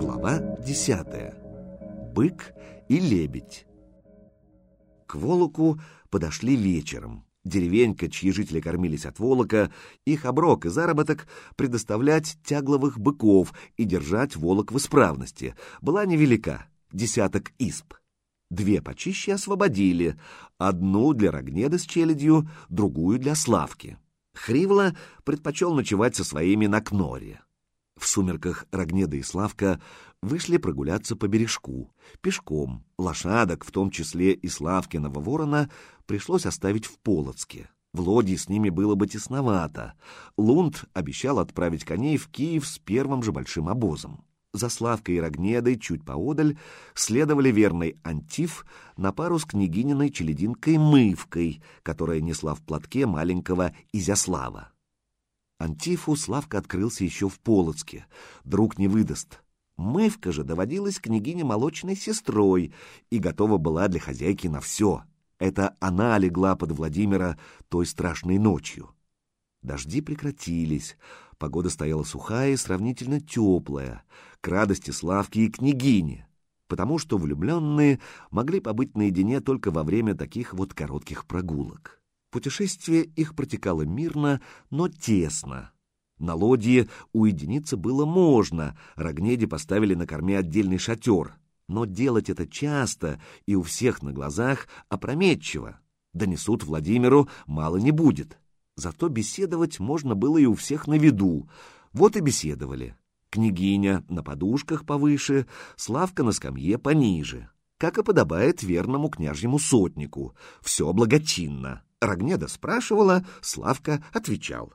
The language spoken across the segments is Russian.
Глава десятая. Бык и лебедь. К Волоку подошли вечером. Деревенька, чьи жители кормились от Волока, их оброк и заработок предоставлять тягловых быков и держать Волок в исправности была невелика, десяток исп. Две почище освободили, одну для Рогнеда с челядью, другую для Славки. Хривла предпочел ночевать со своими на Кноре. В сумерках Рогнеда и Славка вышли прогуляться по бережку, пешком. Лошадок, в том числе и Славкиного ворона, пришлось оставить в Полоцке. В лодье с ними было бы тесновато. Лунд обещал отправить коней в Киев с первым же большим обозом. За Славкой и Рогнедой чуть поодаль следовали верный Антиф на пару с княгининой челединкой Мывкой, которая несла в платке маленького Изяслава. Антифу Славка открылся еще в Полоцке. Друг не выдаст. Мывка же доводилась княгине молочной сестрой и готова была для хозяйки на все. Это она легла под Владимира той страшной ночью. Дожди прекратились, погода стояла сухая и сравнительно теплая, к радости Славки и княгини, потому что влюбленные могли побыть наедине только во время таких вот коротких прогулок. Путешествие их протекало мирно, но тесно. На лодье уединиться было можно, Рогнеди поставили на корме отдельный шатер, но делать это часто и у всех на глазах опрометчиво. Донесут Владимиру, мало не будет. Зато беседовать можно было и у всех на виду. Вот и беседовали. Княгиня на подушках повыше, Славка на скамье пониже. Как и подобает верному княжьему сотнику. Все благочинно. Рогнеда спрашивала, Славка отвечал.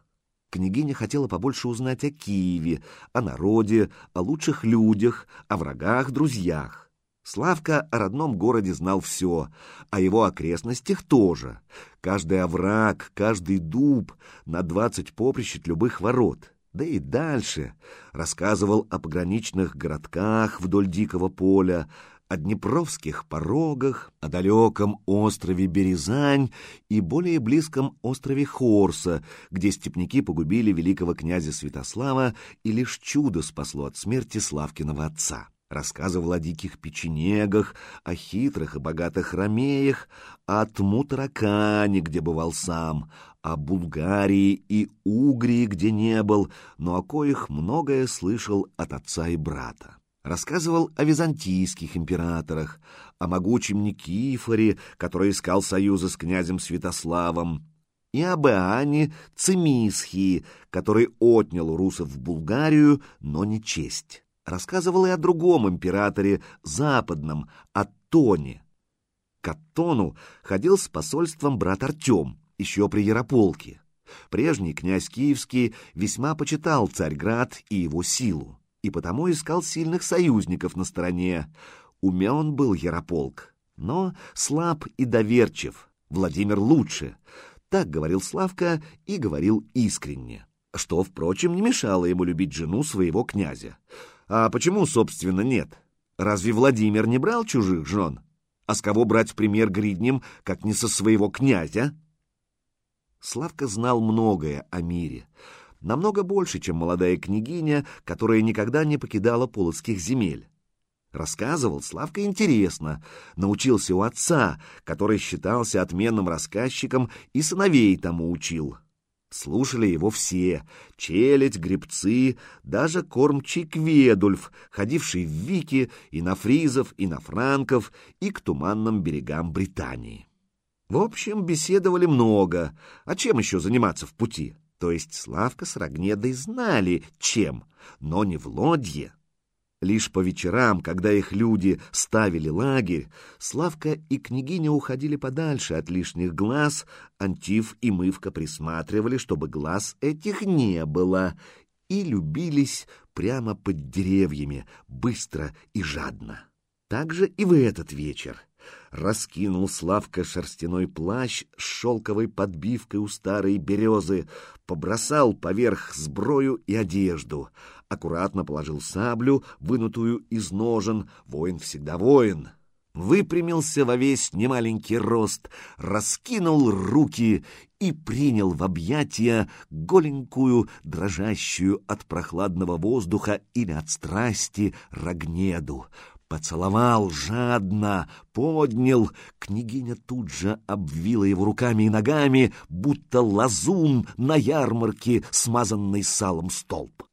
Княгиня хотела побольше узнать о Киеве, о народе, о лучших людях, о врагах, друзьях. Славка о родном городе знал все, о его окрестностях тоже. Каждый овраг, каждый дуб, на двадцать поприщ от любых ворот. Да и дальше рассказывал о пограничных городках вдоль дикого поля, о Днепровских порогах, о далеком острове Березань и более близком острове Хорса, где степняки погубили великого князя Святослава, и лишь чудо спасло от смерти Славкиного отца. Рассказывал о диких печенегах, о хитрых и богатых ромеях, о Тмутаракане, где бывал сам, о Булгарии и Угрии, где не был, но о коих многое слышал от отца и брата рассказывал о византийских императорах, о могучем Никифоре, который искал союза с князем Святославом, и об Иоанне Цимисхии, который отнял русов в Булгарию, но не честь. Рассказывал и о другом императоре, западном, о Тоне. К Аттону ходил с посольством брат Артем, еще при Ярополке. Прежний князь Киевский весьма почитал Царьград и его силу и потому искал сильных союзников на стороне. Умен был Ярополк, но слаб и доверчив. Владимир лучше. Так говорил Славка и говорил искренне. Что, впрочем, не мешало ему любить жену своего князя. А почему, собственно, нет? Разве Владимир не брал чужих жен? А с кого брать пример гриднем, как не со своего князя? Славка знал многое о мире — намного больше, чем молодая княгиня, которая никогда не покидала полоцких земель. Рассказывал Славка интересно, научился у отца, который считался отменным рассказчиком и сыновей тому учил. Слушали его все — челядь, гребцы, даже кормчий Кведульф, ходивший в Вики и на фризов, и на франков, и к туманным берегам Британии. В общем, беседовали много, а чем еще заниматься в пути? То есть Славка с Рогнедой знали, чем, но не в лодье. Лишь по вечерам, когда их люди ставили лагерь, Славка и княгиня уходили подальше от лишних глаз, Антиф и Мывка присматривали, чтобы глаз этих не было, и любились прямо под деревьями, быстро и жадно. Так же и в этот вечер. Раскинул Славка шерстяной плащ с шелковой подбивкой у старой березы, побросал поверх сброю и одежду, аккуратно положил саблю, вынутую из ножен, воин всегда воин. выпрямился во весь немаленький рост, раскинул руки и принял в объятия голенькую, дрожащую от прохладного воздуха или от страсти Рогнеду. Поцеловал жадно, поднял. Княгиня тут же обвила его руками и ногами, будто лазун на ярмарке, смазанный салом столб.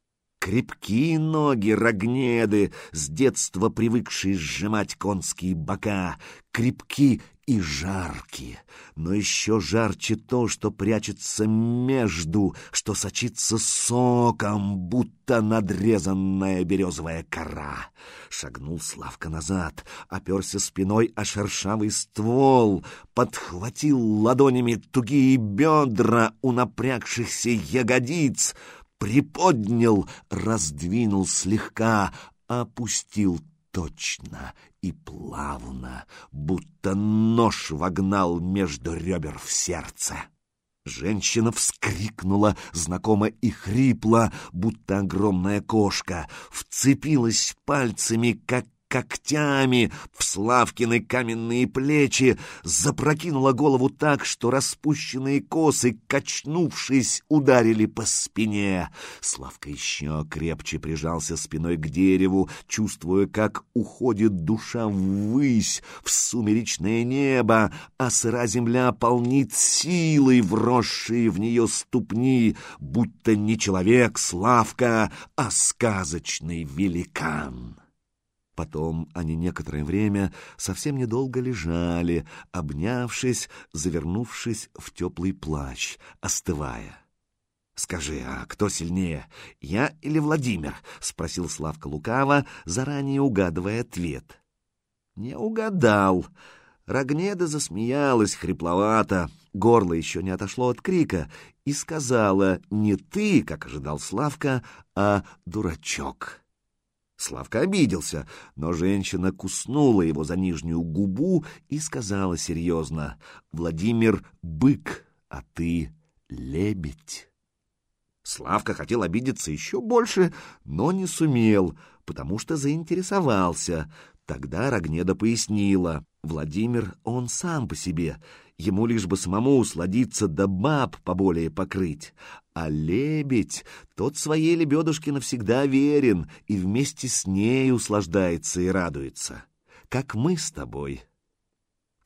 Крепкие ноги Рогнеды, с детства привыкшие сжимать конские бока, крепки и жаркие, но еще жарче то, что прячется между, что сочится соком, будто надрезанная березовая кора. Шагнул Славка назад, оперся спиной о шершавый ствол, подхватил ладонями тугие бедра у напрягшихся ягодиц — приподнял, раздвинул слегка, опустил точно и плавно, будто нож вогнал между ребер в сердце. Женщина вскрикнула, знакомо и хрипло, будто огромная кошка, вцепилась пальцами, как когтями в Славкины каменные плечи, запрокинула голову так, что распущенные косы, качнувшись, ударили по спине. Славка еще крепче прижался спиной к дереву, чувствуя, как уходит душа ввысь, в сумеречное небо, а сыра земля полнит силой, вросшие в нее ступни, будто не человек Славка, а сказочный великан. Потом они некоторое время совсем недолго лежали, обнявшись, завернувшись в теплый плащ, остывая. «Скажи, а кто сильнее, я или Владимир?» — спросил Славка лукаво, заранее угадывая ответ. «Не угадал». Рогнеда засмеялась хрипловато, горло еще не отошло от крика, и сказала не ты, как ожидал Славка, а дурачок. Славка обиделся, но женщина куснула его за нижнюю губу и сказала серьезно, «Владимир — бык, а ты — лебедь». Славка хотел обидеться еще больше, но не сумел, потому что заинтересовался. Тогда Рогнеда пояснила, Владимир, он сам по себе, ему лишь бы самому усладиться да баб поболее покрыть. А лебедь, тот своей лебедушке навсегда верен и вместе с ней услаждается и радуется, как мы с тобой.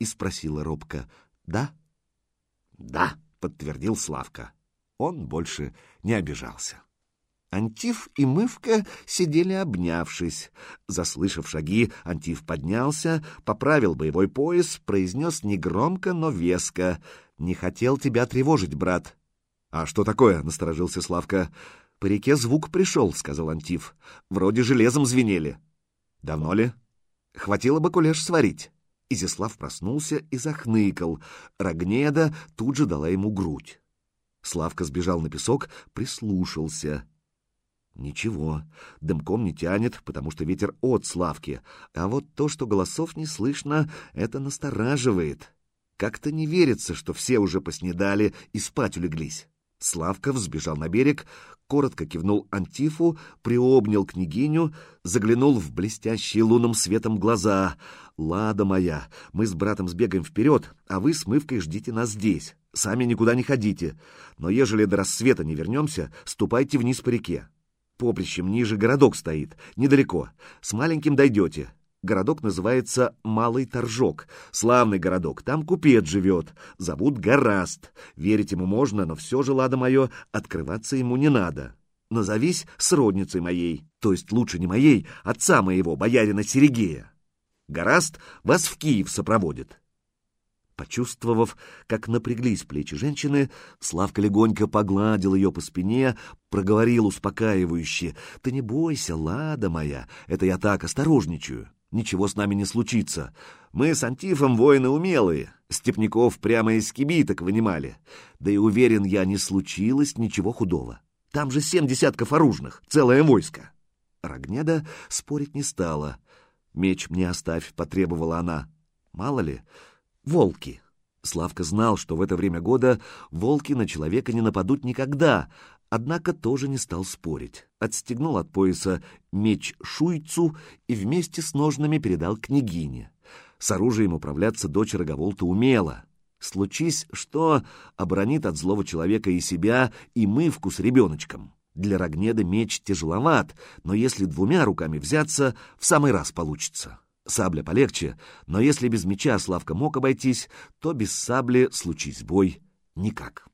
И спросила робко, да? Да, подтвердил Славка. Он больше не обижался. Антиф и Мывка сидели обнявшись. Заслышав шаги, Антиф поднялся, поправил боевой пояс, произнес негромко, но веско. «Не хотел тебя тревожить, брат». «А что такое?» — насторожился Славка. «По реке звук пришел», — сказал Антиф. «Вроде железом звенели». «Давно ли?» «Хватило бы кулеш сварить». Изяслав проснулся и захныкал. Рогнеда тут же дала ему грудь. Славка сбежал на песок, прислушался — Ничего, дымком не тянет, потому что ветер от Славки, а вот то, что голосов не слышно, это настораживает. Как-то не верится, что все уже поснедали и спать улеглись. Славка взбежал на берег, коротко кивнул Антифу, приобнял княгиню, заглянул в блестящие лунным светом глаза. «Лада моя, мы с братом сбегаем вперед, а вы с Мывкой ждите нас здесь. Сами никуда не ходите. Но ежели до рассвета не вернемся, ступайте вниз по реке. Поприщем ниже городок стоит, недалеко. С маленьким дойдете. Городок называется Малый Торжок. Славный городок, там купец живет. Зовут Гораст. Верить ему можно, но все же, ладо мое, открываться ему не надо. Назовись сродницей моей, то есть лучше не моей, отца моего, боярина Серегея. Гораст вас в Киев сопроводит. Почувствовав, как напряглись плечи женщины, Славка легонько погладил ее по спине, проговорил успокаивающе. «Ты не бойся, лада моя, это я так осторожничаю. Ничего с нами не случится. Мы с Антифом воины умелые, степняков прямо из кибиток вынимали. Да и уверен я, не случилось ничего худого. Там же семь десятков оружных, целое войско». Рогнеда спорить не стала. «Меч мне оставь», — потребовала она. «Мало ли, волки. Славка знал, что в это время года волки на человека не нападут никогда, однако тоже не стал спорить. Отстегнул от пояса меч шуйцу и вместе с ножнами передал княгине. С оружием управляться дочь Роговолта умела. Случись, что оборонит от злого человека и себя, и мывку с ребеночком. Для Рогнеда меч тяжеловат, но если двумя руками взяться, в самый раз получится. Сабля полегче, но если без меча Славка мог обойтись, то без сабли, случись бой, никак.